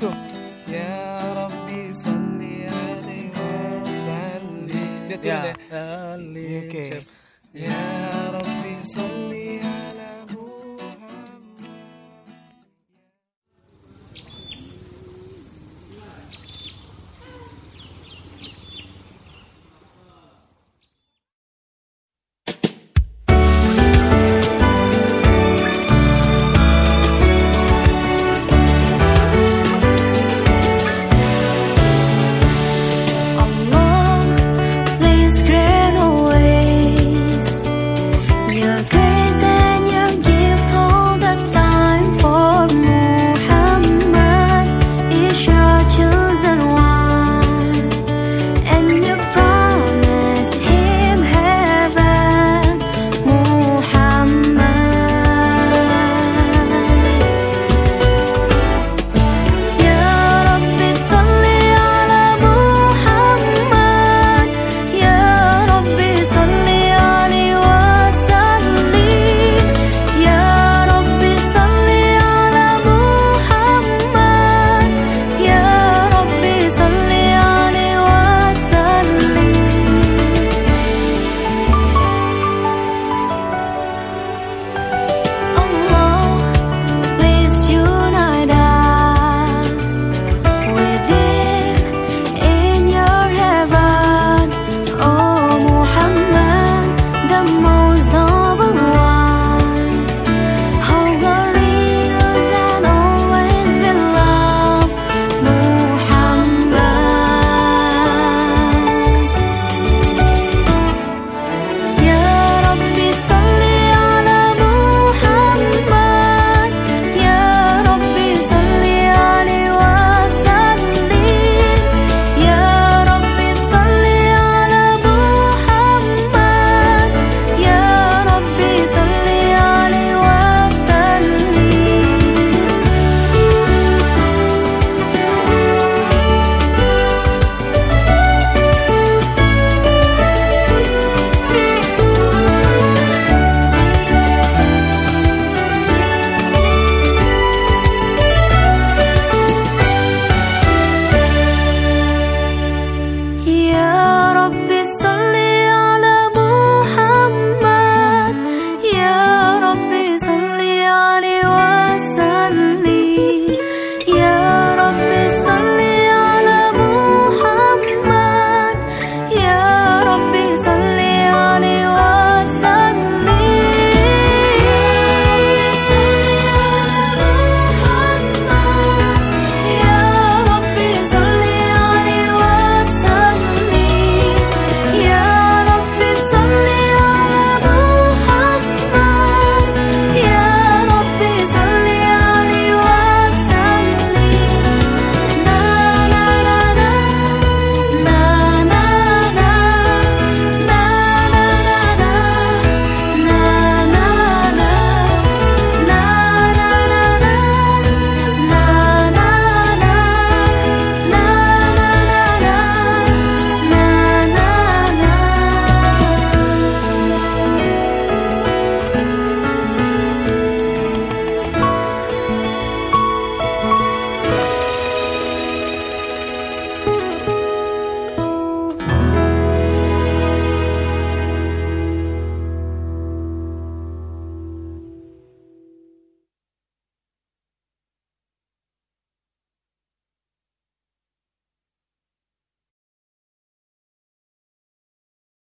gitu Ya Rabbi salli alaihi wa sallim. Dia turun Ya. deh. Sallim. Ya Rabbi salli alaihi